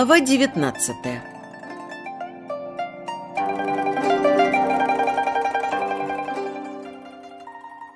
Глава 19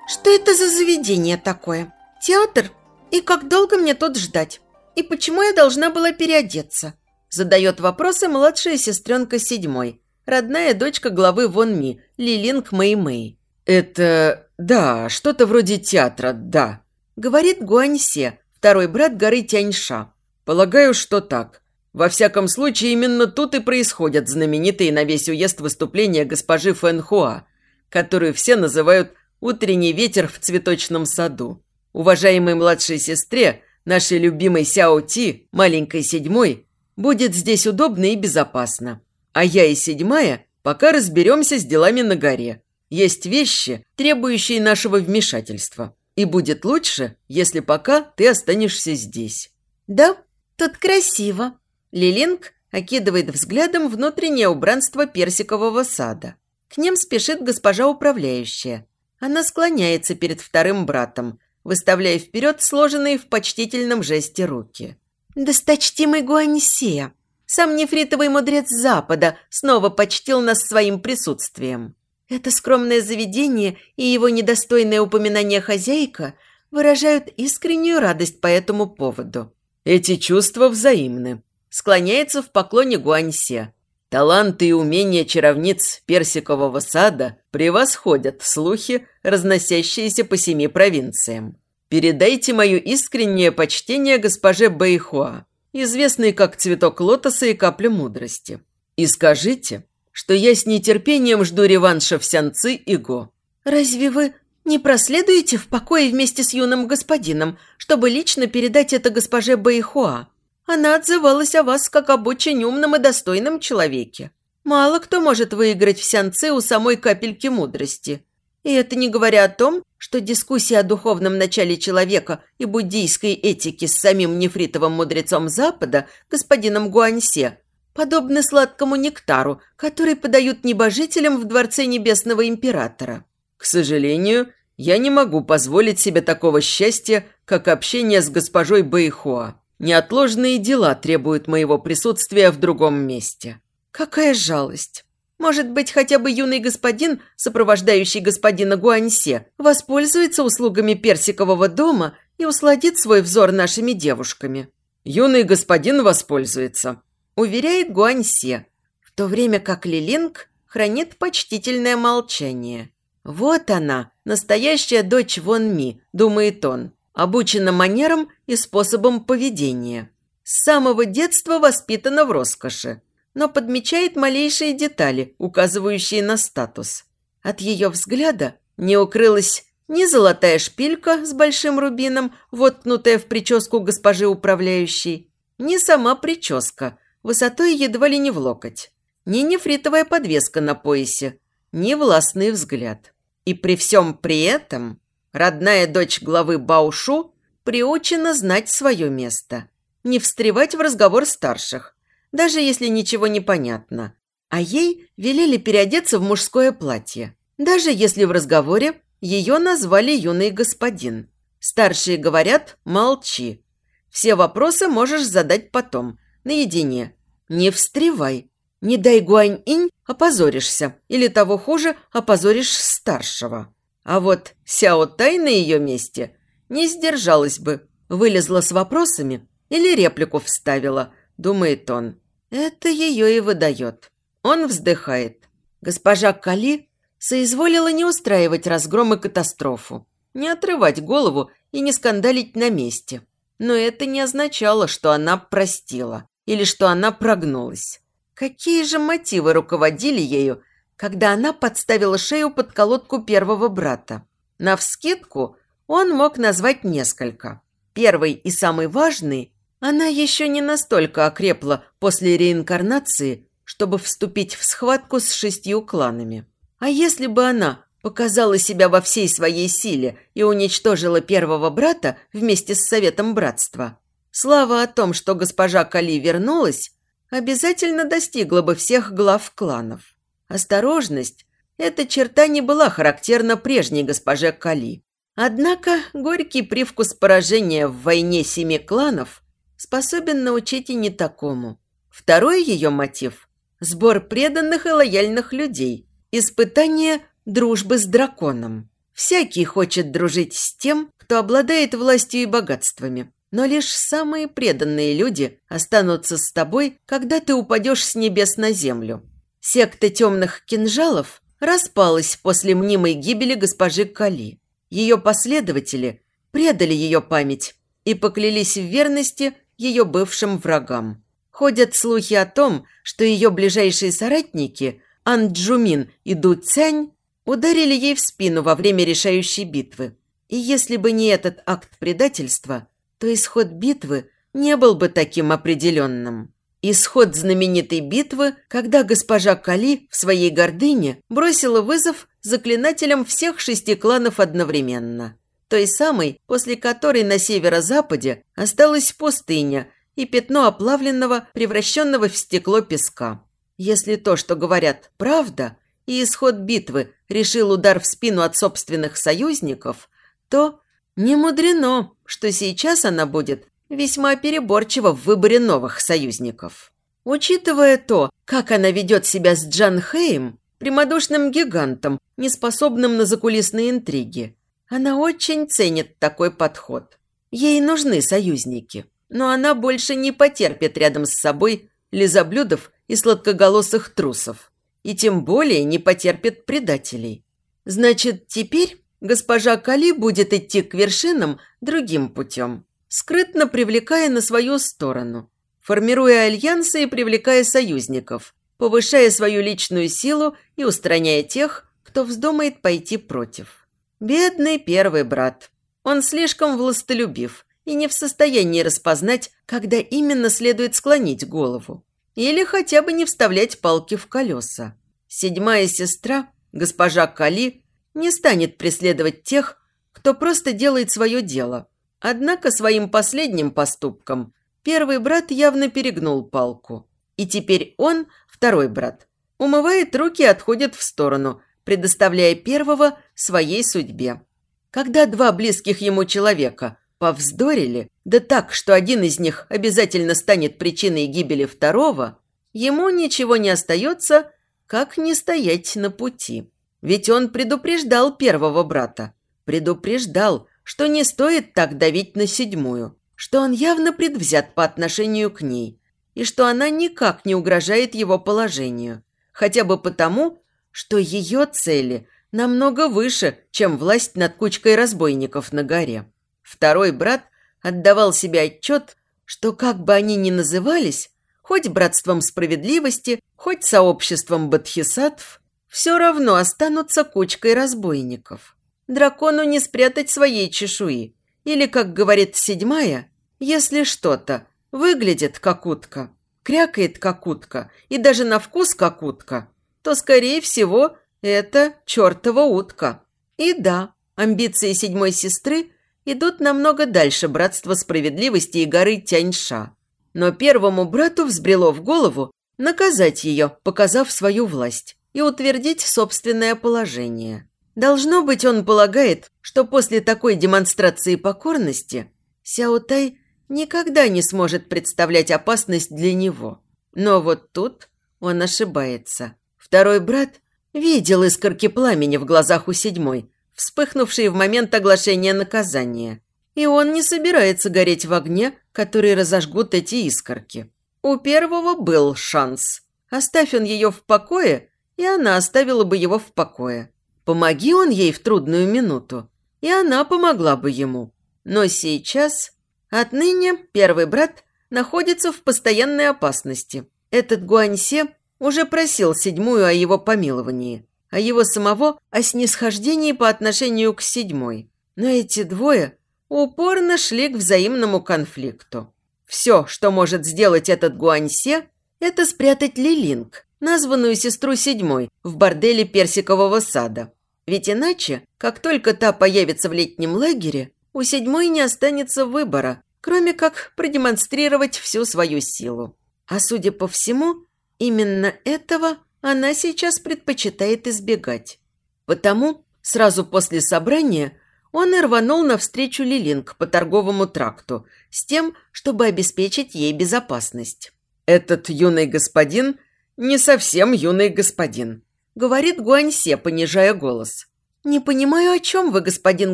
Что это за заведение такое? Театр? И как долго мне тут ждать? И почему я должна была переодеться? Задает вопросы младшая сестренка седьмой, родная дочка главы Вон Ми, Лилинг Мэй Мэй. «Это... да, что-то вроде театра, да», – говорит Гуаньсе, второй брат горы Тяньша. «Полагаю, что так. Во всяком случае, именно тут и происходят знаменитые на весь уезд выступления госпожи Фэнхуа, которую все называют «утренний ветер в цветочном саду». Уважаемой младшей сестре, нашей любимой Сяо Ти, маленькой седьмой, будет здесь удобно и безопасно. А я и седьмая пока разберемся с делами на горе. Есть вещи, требующие нашего вмешательства. И будет лучше, если пока ты останешься здесь». «Да, тут красиво», Лилинг окидывает взглядом внутреннее убранство персикового сада. К ним спешит госпожа управляющая. Она склоняется перед вторым братом, выставляя вперед сложенные в почтительном жесте руки. «Досточтимый Гуаньсия, сам нефритовый мудрец Запада снова почтил нас своим присутствием. Это скромное заведение и его недостойное упоминание хозяйка выражают искреннюю радость по этому поводу». «Эти чувства взаимны», склоняется в поклоне Гуаньсе. Таланты и умения чаровниц персикового сада превосходят слухи, разносящиеся по семи провинциям. Передайте мое искреннее почтение госпоже Бэйхуа, известной как цветок лотоса и капля мудрости. И скажите, что я с нетерпением жду реванша в Сянцы и Го. Разве вы не проследуете в покое вместе с юным господином, чтобы лично передать это госпоже Бэйхуа? Она отзывалась о вас как об очень умном и достойном человеке. Мало кто может выиграть в сянце у самой капельки мудрости. И это не говоря о том, что дискуссия о духовном начале человека и буддийской этике с самим нефритовым мудрецом Запада, господином Гуаньсе, подобны сладкому нектару, который подают небожителям в Дворце Небесного Императора. К сожалению, я не могу позволить себе такого счастья, как общение с госпожой Бэйхуа. Неотложные дела требуют моего присутствия в другом месте. Какая жалость. Может быть, хотя бы юный господин, сопровождающий господина Гуаньсе, воспользуется услугами персикового дома и усладит свой взор нашими девушками. Юный господин воспользуется, уверяет Гуаньсе, в то время как Лилинг хранит почтительное молчание. Вот она, настоящая дочь Вон Ми, думает он обучена манерам и способам поведения. С самого детства воспитана в роскоши, но подмечает малейшие детали, указывающие на статус. От ее взгляда не укрылась ни золотая шпилька с большим рубином, воткнутая в прическу госпожи управляющей, ни сама прическа, высотой едва ли не в локоть, ни нефритовая подвеска на поясе, ни властный взгляд. И при всем при этом Родная дочь главы Баушу приучена знать свое место, не встревать в разговор старших, даже если ничего не понятно. А ей велели переодеться в мужское платье, даже если в разговоре ее назвали юный господин. Старшие говорят «молчи». Все вопросы можешь задать потом, наедине. Не встревай. Не дай гуань-инь, опозоришься. Или того хуже, опозоришь старшего. А вот Сяо Тай на ее месте не сдержалась бы, вылезла с вопросами или реплику вставила, думает он. Это ее и выдает. Он вздыхает. Госпожа Кали соизволила не устраивать разгром и катастрофу, не отрывать голову и не скандалить на месте. Но это не означало, что она простила или что она прогнулась. Какие же мотивы руководили ею когда она подставила шею под колодку первого брата. Навскидку он мог назвать несколько. Первый и самый важный – она еще не настолько окрепла после реинкарнации, чтобы вступить в схватку с шестью кланами. А если бы она показала себя во всей своей силе и уничтожила первого брата вместе с Советом Братства, слава о том, что госпожа Кали вернулась, обязательно достигла бы всех глав кланов. Осторожность – эта черта не была характерна прежней госпоже Кали. Однако горький привкус поражения в войне семи кланов способен научить и не такому. Второй ее мотив – сбор преданных и лояльных людей, испытание дружбы с драконом. Всякий хочет дружить с тем, кто обладает властью и богатствами. Но лишь самые преданные люди останутся с тобой, когда ты упадешь с небес на землю. Секта темных кинжалов распалась после мнимой гибели госпожи Кали. Ее последователи предали ее память и поклялись в верности ее бывшим врагам. Ходят слухи о том, что ее ближайшие соратники Анджумин и Ду Цянь ударили ей в спину во время решающей битвы. И если бы не этот акт предательства, то исход битвы не был бы таким определенным. Исход знаменитой битвы, когда госпожа Кали в своей гордыне бросила вызов заклинателям всех шести кланов одновременно. Той самой, после которой на северо-западе осталась пустыня и пятно оплавленного, превращенного в стекло песка. Если то, что говорят, правда, и исход битвы решил удар в спину от собственных союзников, то не мудрено, что сейчас она будет весьма переборчива в выборе новых союзников. Учитывая то, как она ведет себя с Джан Хэем, прямодушным гигантом, неспособным на закулисные интриги, она очень ценит такой подход. Ей нужны союзники, но она больше не потерпит рядом с собой лизоблюдов и сладкоголосых трусов, и тем более не потерпит предателей. Значит, теперь госпожа Кали будет идти к вершинам другим путем, скрытно привлекая на свою сторону, формируя альянсы и привлекая союзников, повышая свою личную силу и устраняя тех, кто вздумает пойти против. Бедный первый брат. Он слишком властолюбив и не в состоянии распознать, когда именно следует склонить голову. Или хотя бы не вставлять палки в колеса. Седьмая сестра, госпожа Кали, не станет преследовать тех, кто просто делает свое дело. Однако своим последним поступком первый брат явно перегнул палку. И теперь он, второй брат, умывает руки и отходит в сторону, предоставляя первого своей судьбе. Когда два близких ему человека повздорили, да так, что один из них обязательно станет причиной гибели второго, ему ничего не остается, как не стоять на пути. Ведь он предупреждал первого брата. Предупреждал, что не стоит так давить на седьмую, что он явно предвзят по отношению к ней, и что она никак не угрожает его положению, хотя бы потому, что ее цели намного выше, чем власть над кучкой разбойников на горе. Второй брат отдавал себе отчет, что как бы они ни назывались, хоть братством справедливости, хоть сообществом бодхисаттв, все равно останутся кучкой разбойников. Дракону не спрятать своей чешуи. Или, как говорит седьмая, если что-то выглядит как утка, крякает как утка и даже на вкус как утка, то, скорее всего, это чертова утка. И да, амбиции седьмой сестры идут намного дальше братства справедливости и горы Тяньша. Но первому брату взбрело в голову наказать ее, показав свою власть и утвердить собственное положение. Должно быть, он полагает, что после такой демонстрации покорности Сяотай никогда не сможет представлять опасность для него. Но вот тут он ошибается. Второй брат видел искорки пламени в глазах у седьмой, вспыхнувшие в момент оглашения наказания. И он не собирается гореть в огне, который разожгут эти искорки. У первого был шанс. Оставь он ее в покое, и она оставила бы его в покое. Помоги он ей в трудную минуту, и она помогла бы ему. Но сейчас, отныне, первый брат находится в постоянной опасности. Этот Гуаньсе уже просил седьмую о его помиловании, а его самого о снисхождении по отношению к седьмой. Но эти двое упорно шли к взаимному конфликту. Все, что может сделать этот Гуаньсе, это спрятать Лилинг, названную сестру седьмой в борделе персикового сада. Ведь иначе, как только та появится в летнем лагере, у седьмой не останется выбора, кроме как продемонстрировать всю свою силу. А судя по всему, именно этого она сейчас предпочитает избегать. Потому сразу после собрания он и рванул навстречу Лилинг по торговому тракту с тем, чтобы обеспечить ей безопасность. «Этот юный господин не совсем юный господин», – говорит Гуаньсе, понижая голос. «Не понимаю, о чем вы, господин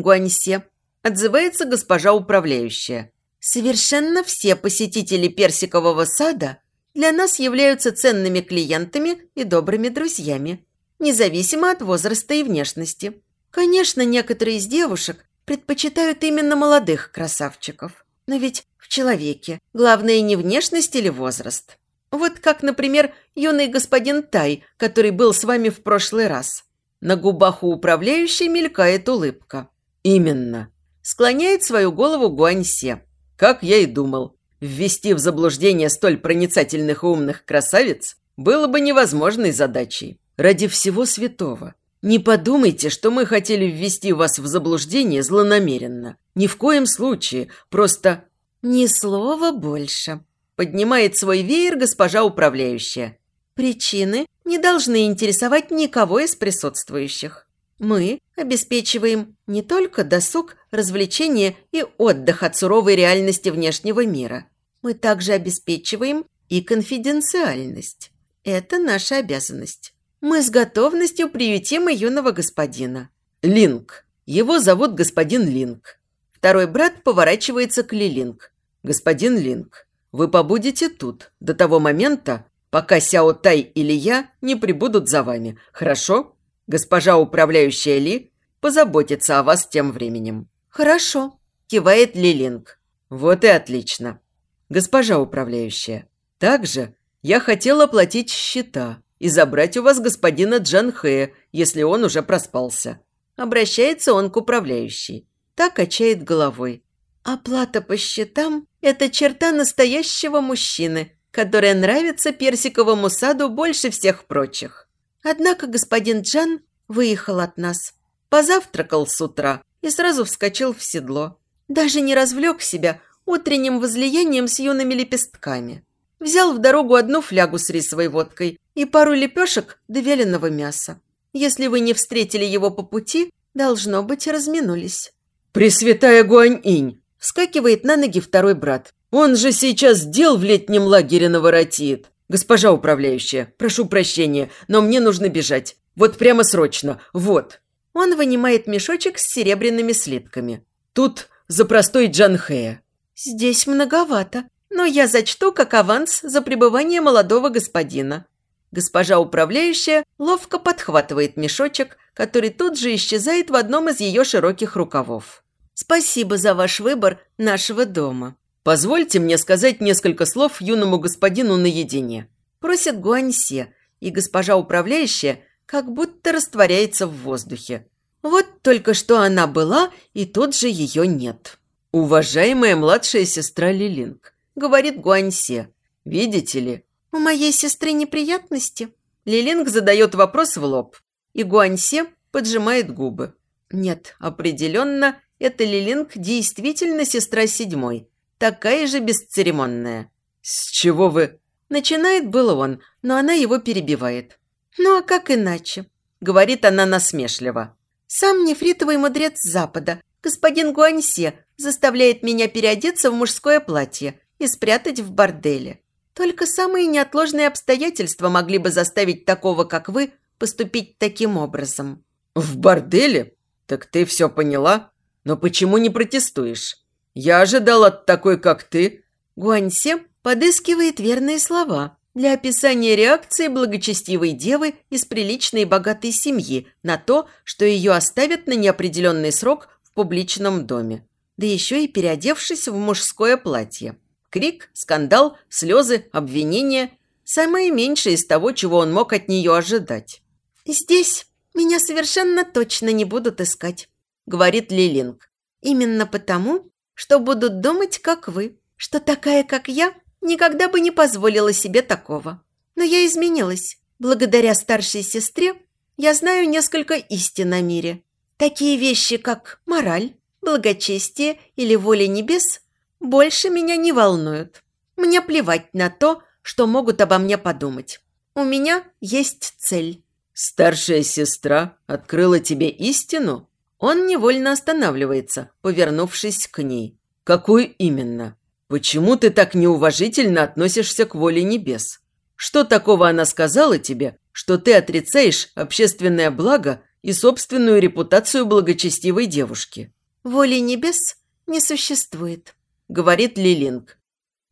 Гуаньсе», – отзывается госпожа управляющая. «Совершенно все посетители персикового сада для нас являются ценными клиентами и добрыми друзьями, независимо от возраста и внешности. Конечно, некоторые из девушек предпочитают именно молодых красавчиков. Но ведь в человеке главное не внешность или возраст. Вот как, например, юный господин Тай, который был с вами в прошлый раз. На губах у управляющей мелькает улыбка. Именно. Склоняет свою голову Гуаньсе. Как я и думал, ввести в заблуждение столь проницательных и умных красавиц было бы невозможной задачей. Ради всего святого. Не подумайте, что мы хотели ввести вас в заблуждение злонамеренно. Ни в коем случае. Просто... Ни слова больше. Поднимает свой веер госпожа управляющая. Причины не должны интересовать никого из присутствующих. Мы обеспечиваем не только досуг, развлечение и отдых от суровой реальности внешнего мира. Мы также обеспечиваем и конфиденциальность. Это наша обязанность. Мы с готовностью приютим и юного господина. Линк. Его зовут господин Линк. Второй брат поворачивается к Лилинг. Господин Линк, вы побудете тут до того момента, пока Сяо Тай или я не прибудут за вами, хорошо? Госпожа управляющая Ли позаботится о вас тем временем». «Хорошо», – кивает Лилинг. «Вот и отлично. Госпожа управляющая, также я хотел оплатить счета и забрать у вас господина Джанхэ, если он уже проспался». Обращается он к управляющей. Так качает головой. Оплата по счетам – это черта настоящего мужчины, которая нравится персиковому саду больше всех прочих. Однако господин Джан выехал от нас, позавтракал с утра и сразу вскочил в седло. Даже не развлек себя утренним возлиянием с юными лепестками. Взял в дорогу одну флягу с рисовой водкой и пару лепешек довеленного мяса. Если вы не встретили его по пути, должно быть, разминулись. «Пресвятая Гуань-инь!» – вскакивает на ноги второй брат. «Он же сейчас дел в летнем лагере наворотит!» «Госпожа управляющая, прошу прощения, но мне нужно бежать. Вот прямо срочно. Вот». Он вынимает мешочек с серебряными слитками. «Тут за простой Джанхея». «Здесь многовато, но я зачту как аванс за пребывание молодого господина». Госпожа управляющая ловко подхватывает мешочек, который тут же исчезает в одном из ее широких рукавов. «Спасибо за ваш выбор нашего дома». «Позвольте мне сказать несколько слов юному господину наедине», – просит Гуаньсе, и госпожа управляющая как будто растворяется в воздухе. Вот только что она была, и тут же ее нет. «Уважаемая младшая сестра Лилинг», – говорит Гуаньсе, – «видите ли?» «У моей сестры неприятности?» Лилинг задает вопрос в лоб, и Гуаньсе поджимает губы. Нет, определенно, эта Лилинг действительно сестра седьмой – такая же бесцеремонная. «С чего вы...» Начинает было он, но она его перебивает. «Ну а как иначе?» – говорит она насмешливо. «Сам нефритовый мудрец Запада, господин Гуаньсе, заставляет меня переодеться в мужское платье и спрятать в борделе. Только самые неотложные обстоятельства могли бы заставить такого, как вы, поступить таким образом». «В борделе? Так ты все поняла? Но почему не протестуешь?» Я ожидал от такой, как ты». Гуаньсе подыскивает верные слова для описания реакции благочестивой девы из приличной и богатой семьи на то, что ее оставят на неопределенный срок в публичном доме. Да еще и переодевшись в мужское платье. Крик, скандал, слезы, обвинения – самое меньшее из того, чего он мог от нее ожидать. «Здесь меня совершенно точно не будут искать», – говорит Лилинг. «Именно потому, что будут думать, как вы, что такая, как я, никогда бы не позволила себе такого. Но я изменилась. Благодаря старшей сестре я знаю несколько истин о мире. Такие вещи, как мораль, благочестие или воля небес, больше меня не волнуют. Мне плевать на то, что могут обо мне подумать. У меня есть цель. Старшая сестра открыла тебе истину? Он невольно останавливается, повернувшись к ней. «Какую именно? Почему ты так неуважительно относишься к воле небес? Что такого она сказала тебе, что ты отрицаешь общественное благо и собственную репутацию благочестивой девушки?» «Воли небес не существует», – говорит Лилинг.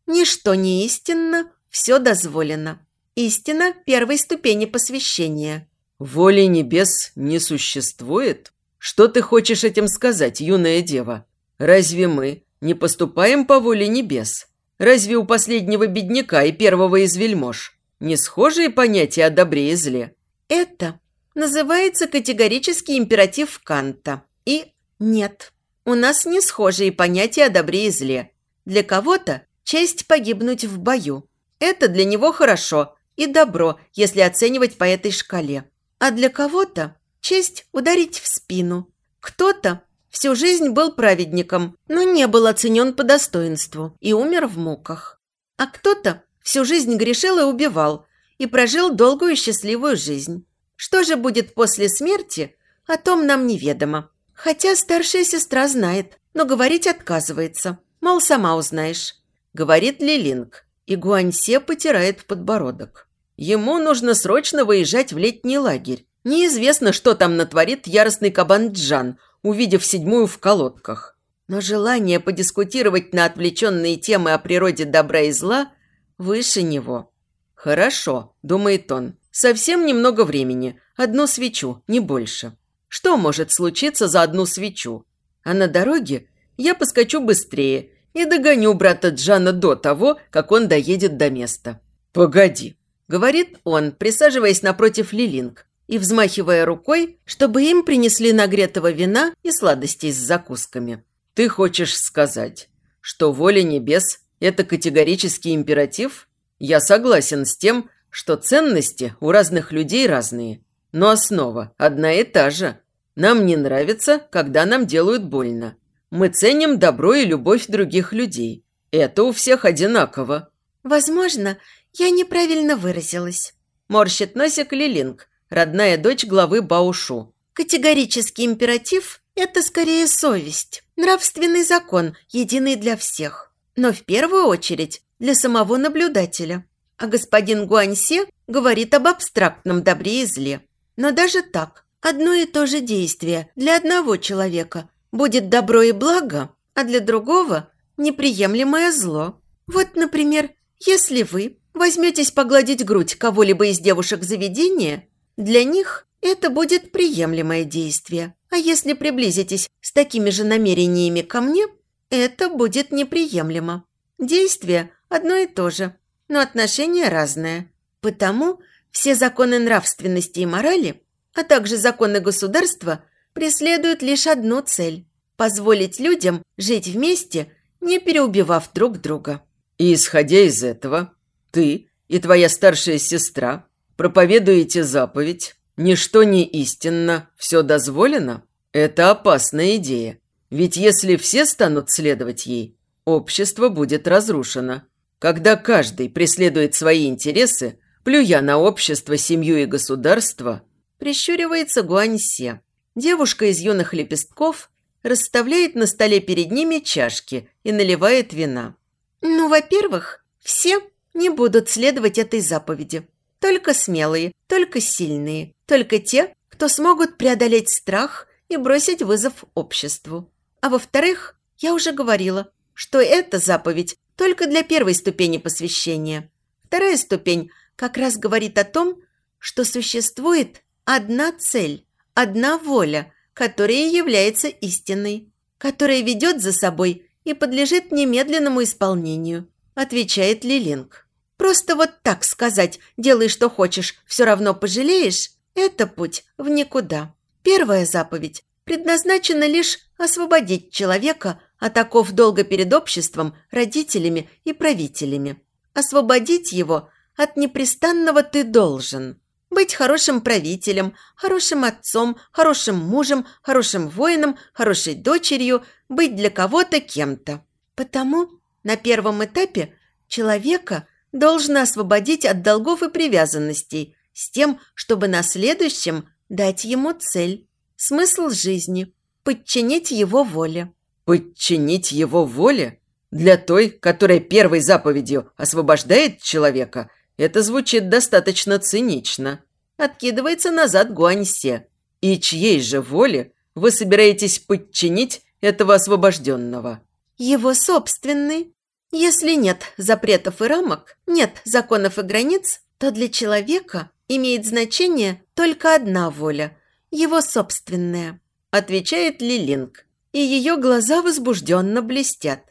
«Ничто не истинно, все дозволено. Истина первой ступени посвящения». «Воли небес не существует? Что ты хочешь этим сказать, юная дева? Разве мы не поступаем по воле небес? Разве у последнего бедняка и первого из вельмож не схожие понятия о добре и зле?» «Это называется категорический императив Канта. И нет, у нас не схожие понятия о добре и зле. Для кого-то честь погибнуть в бою. Это для него хорошо и добро, если оценивать по этой шкале. А для кого-то честь ударить в спину. Кто-то всю жизнь был праведником, но не был оценен по достоинству и умер в муках. А кто-то всю жизнь грешил и убивал, и прожил долгую счастливую жизнь. Что же будет после смерти, о том нам неведомо. Хотя старшая сестра знает, но говорить отказывается. Мол, сама узнаешь. Говорит Лилинг. И Гуаньсе потирает подбородок. Ему нужно срочно выезжать в летний лагерь. Неизвестно, что там натворит яростный кабан Джан, увидев седьмую в колодках. Но желание подискутировать на отвлеченные темы о природе добра и зла выше него. «Хорошо», – думает он, – «совсем немного времени, одну свечу, не больше». Что может случиться за одну свечу? А на дороге я поскочу быстрее и догоню брата Джана до того, как он доедет до места. «Погоди», – говорит он, присаживаясь напротив Лилинг и взмахивая рукой, чтобы им принесли нагретого вина и сладостей с закусками. «Ты хочешь сказать, что воля небес – это категорический императив? Я согласен с тем, что ценности у разных людей разные, но основа одна и та же. Нам не нравится, когда нам делают больно. Мы ценим добро и любовь других людей. Это у всех одинаково». «Возможно, я неправильно выразилась», – морщит носик Лилинг, родная дочь главы Баушу. «Категорический императив – это скорее совесть, нравственный закон, единый для всех. Но в первую очередь для самого наблюдателя. А господин Гуаньсе говорит об абстрактном добре и зле. Но даже так, одно и то же действие для одного человека будет добро и благо, а для другого – неприемлемое зло. Вот, например, если вы возьметесь погладить грудь кого-либо из девушек заведения, для них это будет приемлемое действие. А если приблизитесь с такими же намерениями ко мне, это будет неприемлемо. Действие одно и то же, но отношение разное. Потому все законы нравственности и морали, а также законы государства преследуют лишь одну цель – позволить людям жить вместе, не переубивав друг друга. И исходя из этого, ты и твоя старшая сестра проповедуете заповедь «Ничто не истинно, все дозволено»? Это опасная идея. Ведь если все станут следовать ей, общество будет разрушено. Когда каждый преследует свои интересы, Плюя на общество, семью и государство, прищуривается Гуаньсе. Девушка из юных лепестков расставляет на столе перед ними чашки и наливает вина. «Ну, во-первых, все не будут следовать этой заповеди. Только смелые, только сильные, только те, кто смогут преодолеть страх и бросить вызов обществу. А во-вторых, я уже говорила, что эта заповедь только для первой ступени посвящения. Вторая ступень как раз говорит о том, что существует одна цель, одна воля, которая является истинной, которая ведет за собой и подлежит немедленному исполнению, отвечает Лилинг. Просто вот так сказать «делай, что хочешь, все равно пожалеешь» – это путь в никуда. Первая заповедь предназначена лишь освободить человека от оков долга перед обществом, родителями и правителями. Освободить его – от непрестанного «ты должен». Быть хорошим правителем, хорошим отцом, хорошим мужем, хорошим воином, хорошей дочерью, быть для кого-то кем-то. Потому на первом этапе человека должно освободить от долгов и привязанностей с тем, чтобы на следующем дать ему цель, смысл жизни. подчинить его воле. Подчинить его воле? Для той, которая первой заповедью освобождает человека, это звучит достаточно цинично. Откидывается назад Гуаньсе. И чьей же воле вы собираетесь подчинить этого освобожденного? Его собственный. Если нет запретов и рамок, нет законов и границ, то для человека имеет значение только одна воля – его собственная, отвечает Лилинг, и ее глаза возбужденно блестят.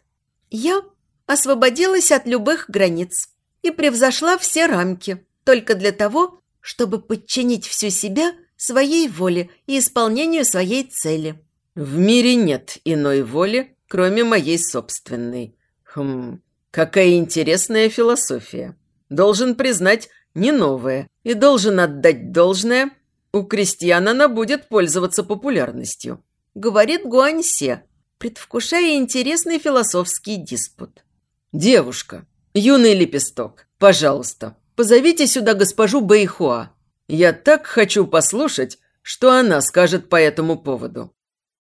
Я освободилась от любых границ и превзошла все рамки только для того, чтобы подчинить всю себя своей воле и исполнению своей цели. В мире нет иной воли, кроме моей собственной. Хм, какая интересная философия. Должен признать, не новое, и должен отдать должное, у крестьян она будет пользоваться популярностью, говорит Гуаньсе, предвкушая интересный философский диспут. «Девушка, юный лепесток, пожалуйста, позовите сюда госпожу Бэйхуа. Я так хочу послушать, что она скажет по этому поводу».